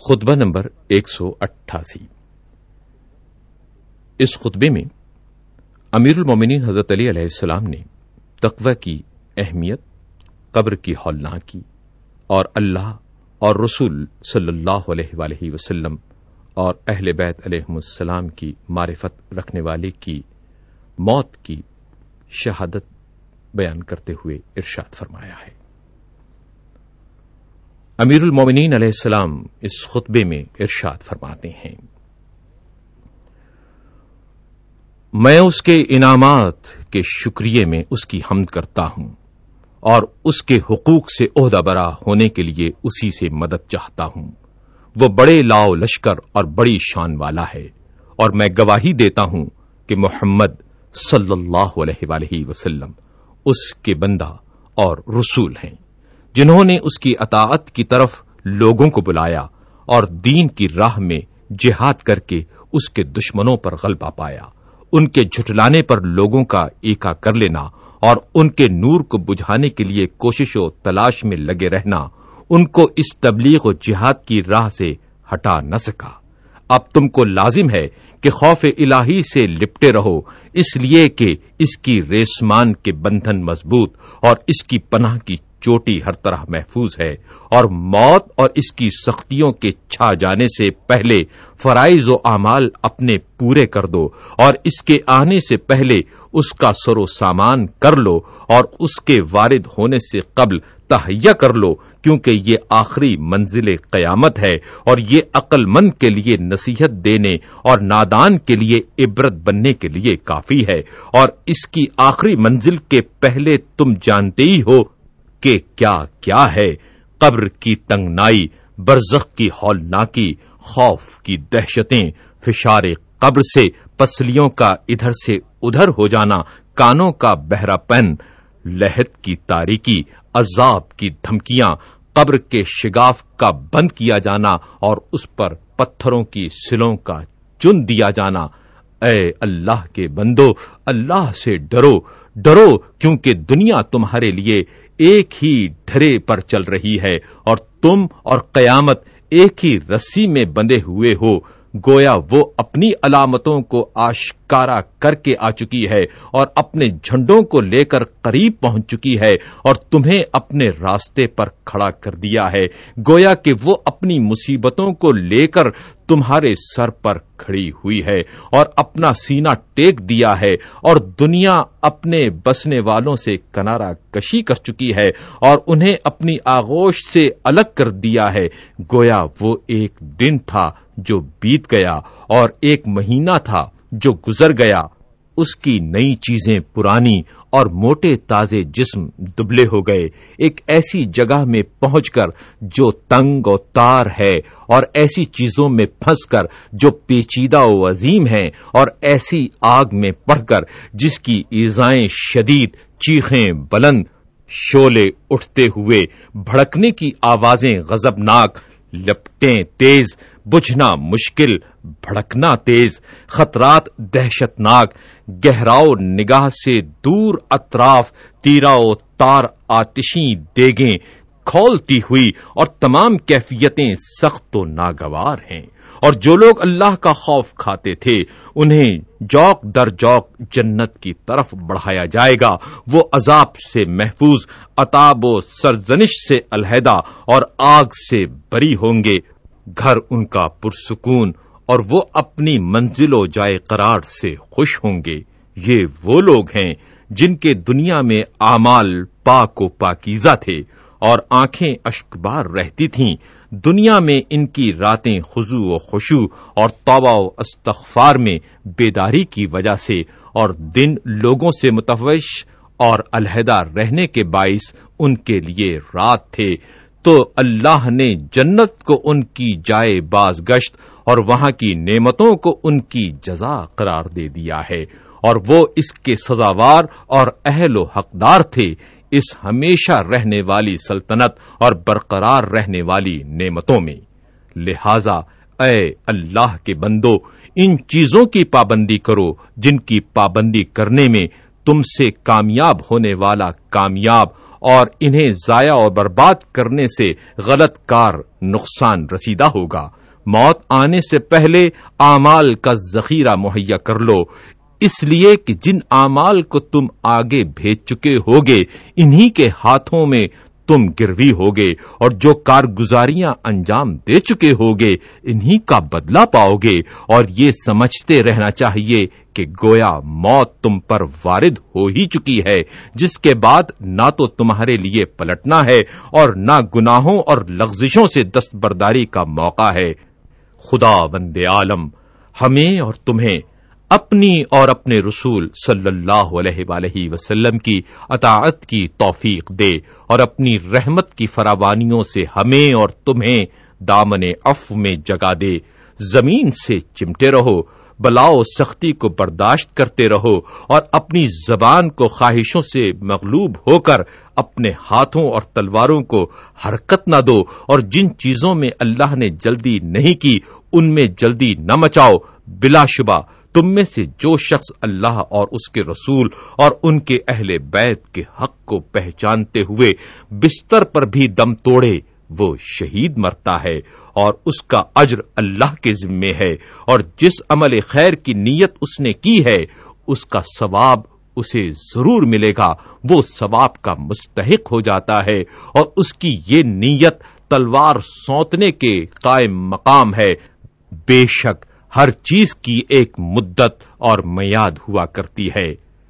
خطبہ نمبر ایک سو اٹھاسی۔ اس خطبے میں امیر المومنین حضرت علی علیہ السلام نے تقوی کی اہمیت، قبر کی ہولنا کی اور اللہ اور رسول صلی اللہ علیہ وآلہ وسلم اور اہل بیت علیہ السلام کی معرفت رکھنے والے کی موت کی شہادت بیان کرتے ہوئے ارشاد فرمایا ہے۔ امیر المومنین علیہ السلام اس خطبے میں ارشاد فرماتے ہیں۔ میں اس کے انعامات کے شکریہ میں اس کی حمد کرتا ہوں اور اس کے حقوق سے عہدہ برا ہونے کے لیے اسی سے مدد چاہتا ہوں۔ وہ بڑے لاؤ لشکر اور بڑی شان والا ہے اور میں گواہی دیتا ہوں کہ محمد صلی اللہ علیہ وآلہ وسلم اس کے بندہ اور رسول ہیں۔ جنہوں نے اس کی اطاعت کی طرف لوگوں کو بلایا اور دین کی راہ میں جہاد کر کے اس کے دشمنوں پر غلبہ پایا۔ ان کے جھٹلانے پر لوگوں کا ایکا کر لینا اور ان کے نور کو بجھانے کے لیے کوشش و تلاش میں لگے رہنا، ان کو اس تبلیغ و جہاد کی راہ سے ہٹا نہ سکا۔ اب تم کو لازم ہے کہ خوف الہی سے لپٹے رہو، اس لیے کہ اس کی ریسمان کے بندھن مضبوط اور اس کی پناہ کی چوٹی ہر طرح محفوظ ہے اور موت اور اس کی سختیوں کے چھا جانے سے پہلے فرائض و اعمال اپنے پورے کر دو اور اس کے آنے سے پہلے اس کا سر و سامان کر لو اور اس کے وارد ہونے سے قبل تہیا کر لو، کیونکہ یہ آخری منزل قیامت ہے اور یہ عقل مند کے لیے نصیحت دینے اور نادان کے لیے عبرت بننے کے لیے کافی ہے اور اس کی آخری منزل کے پہلے تم جانتے ہی ہو کہ کیا کیا ہے۔ قبر کی تنگنائی، برزخ کی ہولناکی، خوف کی دہشتیں، فشار قبر سے پسلیوں کا ادھر سے ادھر ہو جانا، کانوں کا بہرا پن، لہت کی تاریکی، عذاب کی دھمکیاں، قبر کے شگاف کا بند کیا جانا اور اس پر پتھروں کی سلوں کا چن دیا جانا۔ اے اللہ کے بندو، اللہ سے ڈرو ڈرو کیونکہ دنیا تمہارے لیے ایک ہی ڈھرے پر چل رہی ہے اور تم اور قیامت ایک ہی رسی میں بندے ہوئے ہو گویا وہ اپنی علامتوں کو آشکارا کر کے آ چکی ہے اور اپنے جھنڈوں کو لے کر قریب پہنچ چکی ہے اور تمہیں اپنے راستے پر کھڑا کر دیا ہے۔ گویا کہ وہ اپنی مصیبتوں کو لے کر تمہارے سر پر کھڑی ہوئی ہے اور اپنا سینہ ٹیک دیا ہے اور دنیا اپنے بسنے والوں سے کنارا کشی کر چکی ہے اور انہیں اپنی آغوش سے الگ کر دیا ہے۔ گویا وہ ایک دن تھا جو بیت گیا اور ایک مہینہ تھا جو گزر گیا، اس کی نئی چیزیں پرانی اور موٹے تازے جسم دبلے ہو گئے۔ ایک ایسی جگہ میں پہنچ کر جو تنگ و تار ہے اور ایسی چیزوں میں پھنس کر جو پیچیدہ و عظیم ہیں اور ایسی آگ میں پڑھ کر جس کی ایزائیں شدید، چیخیں بلند شولے اٹھتے ہوئے، بھڑکنے کی آوازیں غزبناک لپٹیں تیز بجھنا مشکل، بھڑکنا تیز، خطرات دہشت ناک گہراؤ نگاہ سے دور اطراف تیراؤ تار آتشی دیگیں کھولتی ہوئی اور تمام کیفیتیں سخت و ناگوار ہیں۔ اور جو لوگ اللہ کا خوف کھاتے تھے، انہیں جوک در جوک جنت کی طرف بڑھایا جائے گا۔ وہ عذاب سے محفوظ اتاب و سرزنش سے علیحدہ اور آگ سے بری ہوں گے۔ گھر ان کا پرسکون اور وہ اپنی منزل و جائے قرار سے خوش ہوں گے۔ یہ وہ لوگ ہیں جن کے دنیا میں اعمال پاک و پاکیزہ تھے اور آنکھیں اشکبار رہتی تھیں۔ دنیا میں ان کی راتیں خزو و خوشو اور توبہ و استغفار میں بیداری کی وجہ سے اور دن لوگوں سے متوش اور علیحدہ رہنے کے باعث ان کے لیے رات تھے۔ تو اللہ نے جنت کو ان کی جائے باز گشت اور وہاں کی نعمتوں کو ان کی جزا قرار دے دیا ہے اور وہ اس کے سزاوار اور اہل و حقدار تھے، اس ہمیشہ رہنے والی سلطنت اور برقرار رہنے والی نعمتوں میں۔ لہذا اے اللہ کے بندو، ان چیزوں کی پابندی کرو جن کی پابندی کرنے میں تم سے کامیاب ہونے والا کامیاب اور انہیں ضائع اور برباد کرنے سے غلط کار نقصان رسیدہ ہوگا۔ موت آنے سے پہلے اعمال کا ذخیرہ مہیا کر لو۔ اس لیے کہ جن اعمال کو تم آگے بھیج چکے ہوگے، انہی کے ہاتھوں میں تم گروی ہوگے اور جو کارگزاریاں انجام دے چکے ہوگے، انہی کا بدلہ پاؤ گے اور یہ سمجھتے رہنا چاہیے کہ گویا موت تم پر وارد ہو ہی چکی ہے، جس کے بعد نہ تو تمہارے لیے پلٹنا ہے اور نہ گناہوں اور لغزشوں سے دستبرداری کا موقع ہے۔ خدا بند عالم، ہمیں اور تمہیں اپنی اور اپنے رسول صلی اللہ علیہ وآلہ وسلم کی اطاعت کی توفیق دے اور اپنی رحمت کی فراوانیوں سے ہمیں اور تمہیں دامن اف میں جگا دے۔ زمین سے چمٹے رہو بلاؤ سختی کو برداشت کرتے رہو اور اپنی زبان کو خواہشوں سے مغلوب ہو کر اپنے ہاتھوں اور تلواروں کو حرکت نہ دو اور جن چیزوں میں اللہ نے جلدی نہیں کی، ان میں جلدی نہ مچاؤ۔ بلا شبہ تم میں سے جو شخص اللہ اور اس کے رسول اور ان کے اہل بیت کے حق کو پہچانتے ہوئے بستر پر بھی دم توڑے، وہ شہید مرتا ہے اور اس کا اجر اللہ کے ذمے ہے اور جس عمل خیر کی نیت اس نے کی ہے، اس کا ثواب اسے ضرور ملے گا۔ وہ ثواب کا مستحق ہو جاتا ہے اور اس کی یہ نیت تلوار سونتنے کے قائم مقام ہے۔ بے شک ہر چیز کی ایک مدت اور میاد ہوا کرتی ہے۔